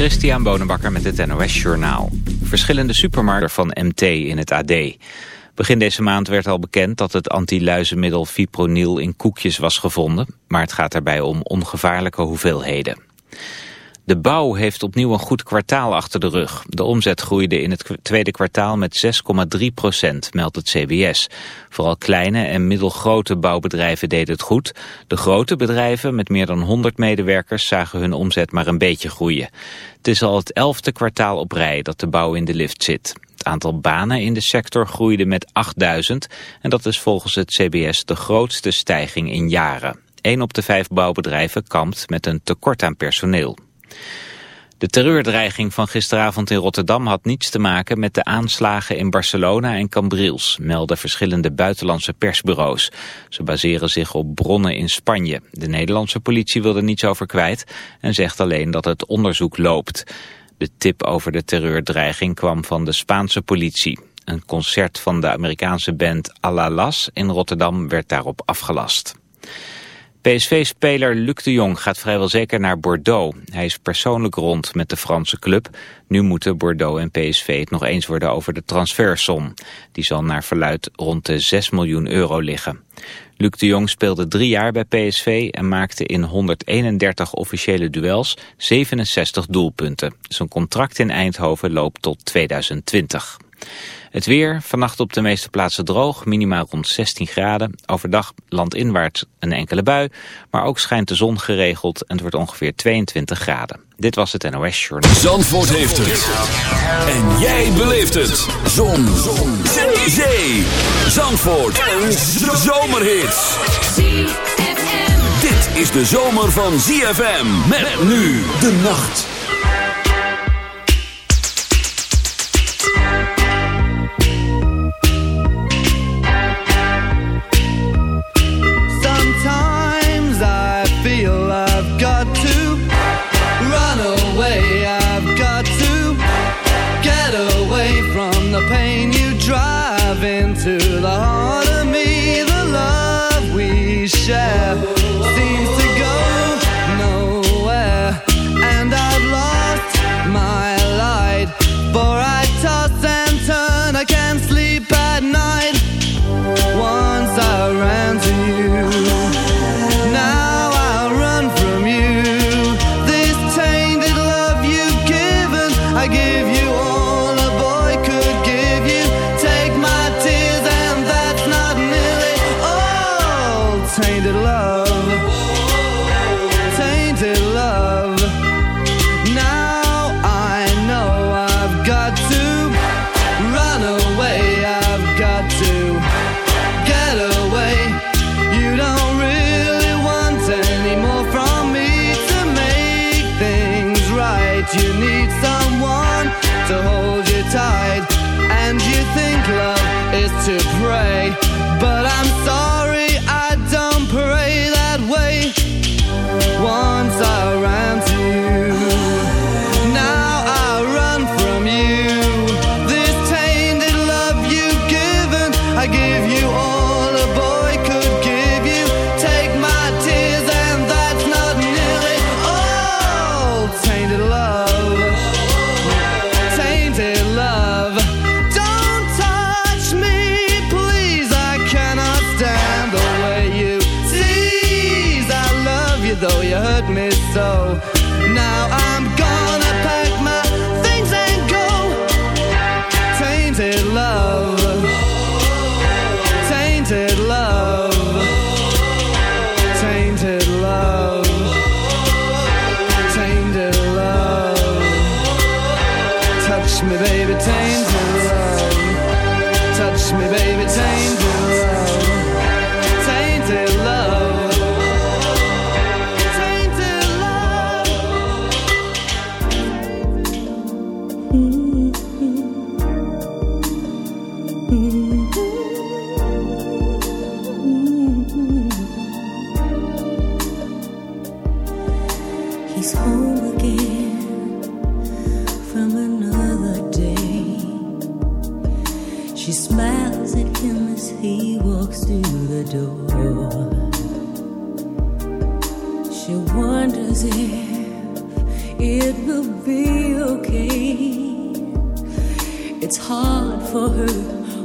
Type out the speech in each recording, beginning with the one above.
Christian Bonenbakker met het NOS Journaal. Verschillende supermarkten van MT in het AD. Begin deze maand werd al bekend dat het antiluizenmiddel fipronil in koekjes was gevonden. Maar het gaat daarbij om ongevaarlijke hoeveelheden. De bouw heeft opnieuw een goed kwartaal achter de rug. De omzet groeide in het tweede kwartaal met 6,3 procent, meldt het CBS. Vooral kleine en middelgrote bouwbedrijven deden het goed. De grote bedrijven met meer dan 100 medewerkers zagen hun omzet maar een beetje groeien. Het is al het elfde kwartaal op rij dat de bouw in de lift zit. Het aantal banen in de sector groeide met 8000 en dat is volgens het CBS de grootste stijging in jaren. Een op de vijf bouwbedrijven kampt met een tekort aan personeel. De terreurdreiging van gisteravond in Rotterdam had niets te maken met de aanslagen in Barcelona en Cambrils, melden verschillende buitenlandse persbureaus. Ze baseren zich op bronnen in Spanje. De Nederlandse politie wil er niets over kwijt en zegt alleen dat het onderzoek loopt. De tip over de terreurdreiging kwam van de Spaanse politie. Een concert van de Amerikaanse band Alalas in Rotterdam werd daarop afgelast. PSV-speler Luc de Jong gaat vrijwel zeker naar Bordeaux. Hij is persoonlijk rond met de Franse club. Nu moeten Bordeaux en PSV het nog eens worden over de transfersom. Die zal naar verluid rond de 6 miljoen euro liggen. Luc de Jong speelde drie jaar bij PSV en maakte in 131 officiële duels 67 doelpunten. Zijn contract in Eindhoven loopt tot 2020. Het weer, vannacht op de meeste plaatsen droog, minimaal rond 16 graden. Overdag landinwaarts een enkele bui, maar ook schijnt de zon geregeld en het wordt ongeveer 22 graden. Dit was het NOS Journal. Zandvoort heeft het. En jij beleeft het. Zon. zon. Zee. Zandvoort. Een zomerhit. Dit is de zomer van ZFM. Met nu de nacht. painted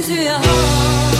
Dust. Listen to your heart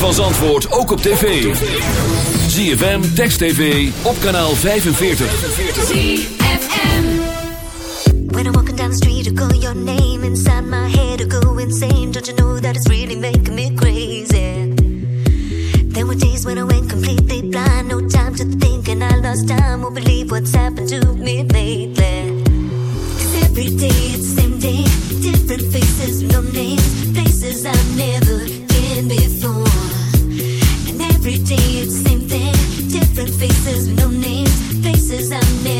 Van Zandvoort ook op tv. ZFM, Text TV, op kanaal 45. ZFM When I'm walking down the street, I call your name inside my head, I go insane. Don't you know that it's really making me crazy? There were days when I went completely blind, no time to think, and I lost time. Won't believe what's happened to me lately. Cause every day it's the same day, different faces, no names, places I've never been before. Every day it's the same thing, different faces, no names, places I've never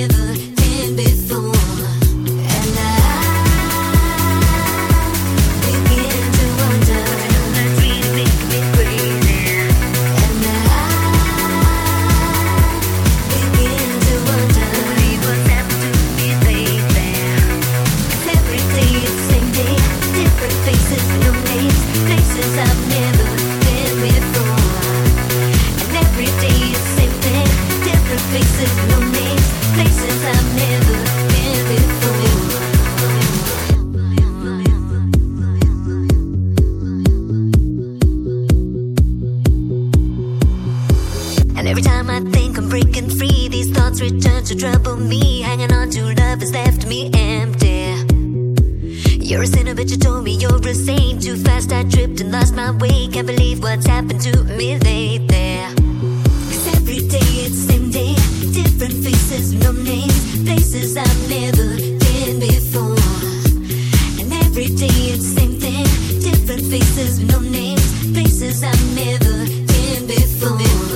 left me empty. You're a sinner, but you told me you're a saint. Too fast, I tripped and lost my way. Can't believe what's happened to me lately. Cause every day it's the same day. Different faces, no names. Places I've never been before. And every day it's the same thing. Different faces, no names. Places I've never been before.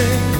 say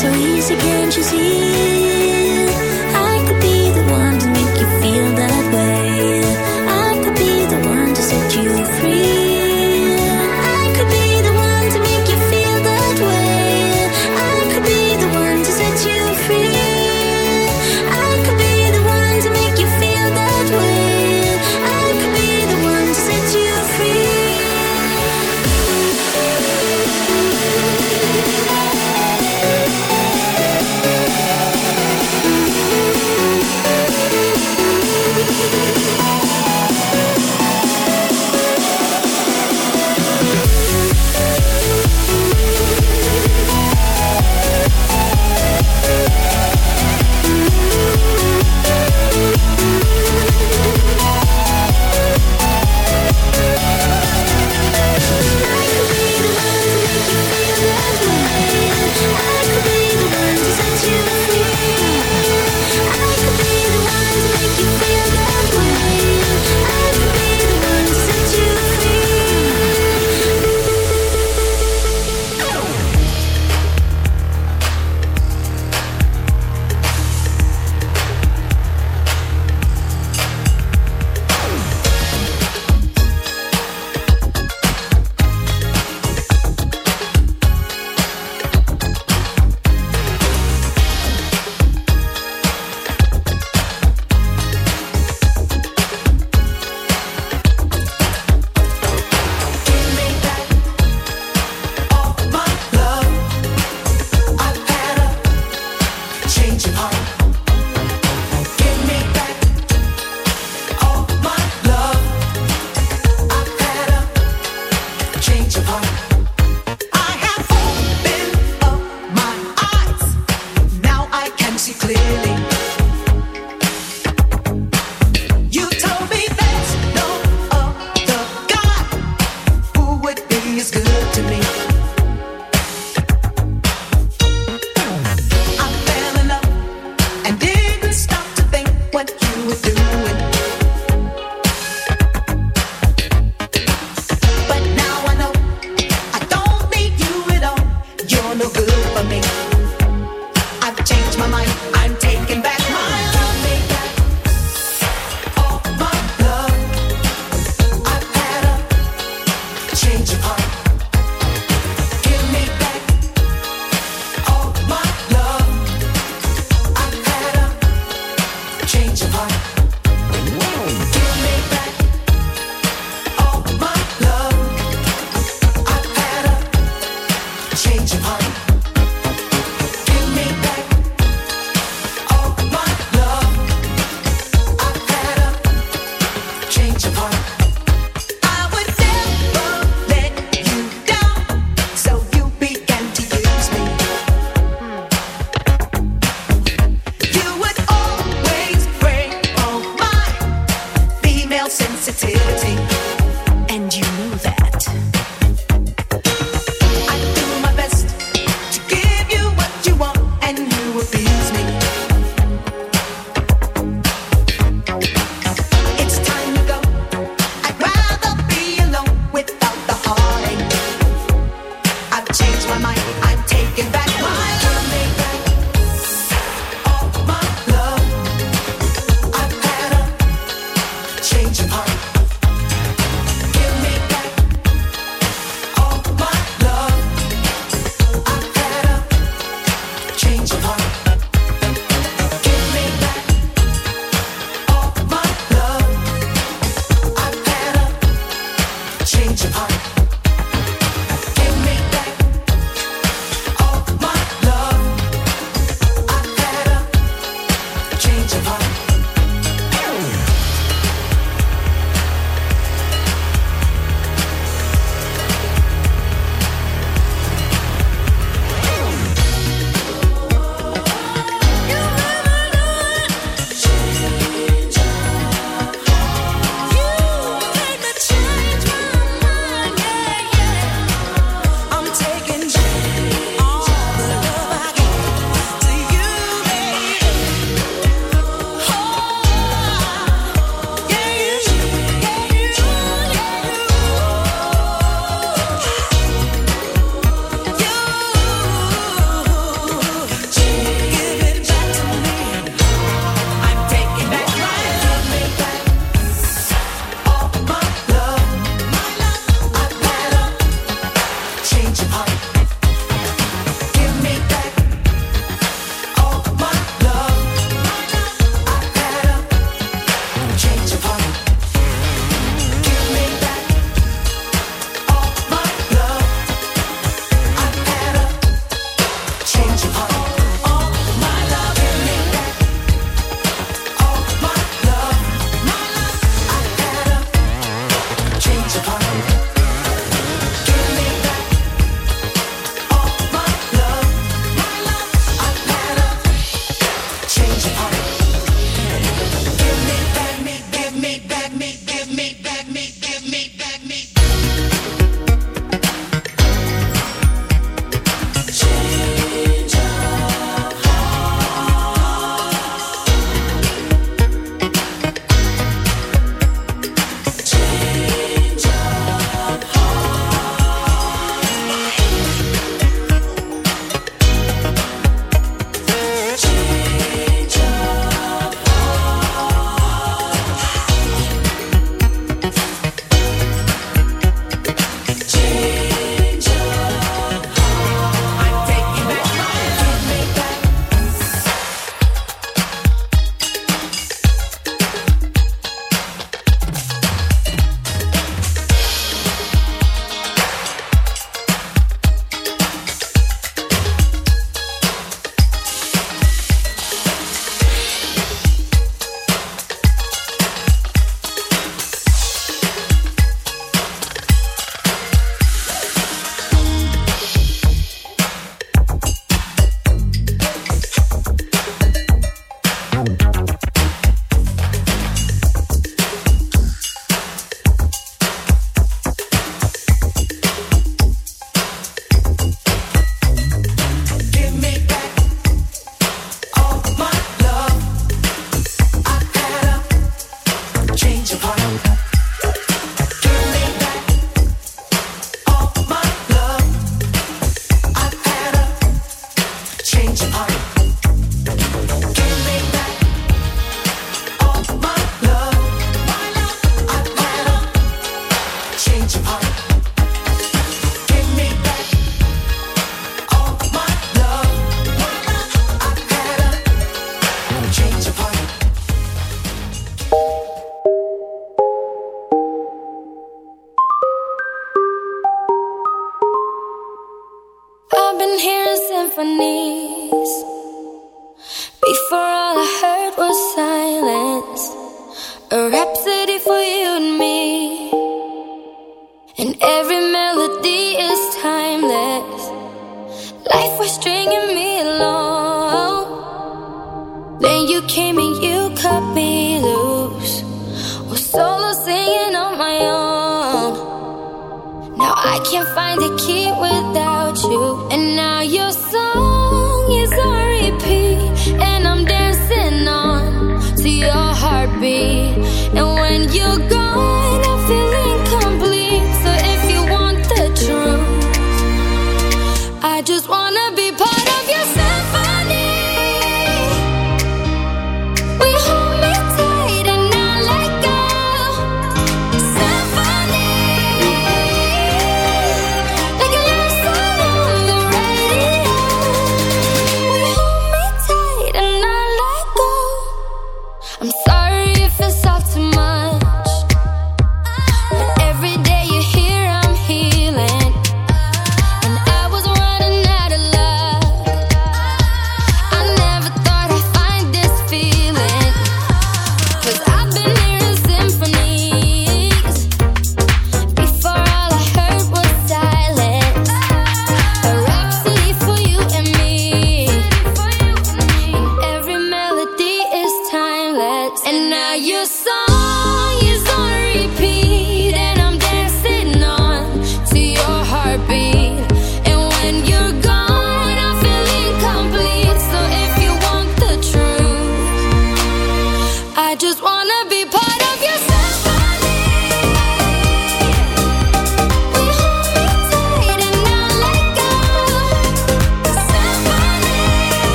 so easy, can't you see?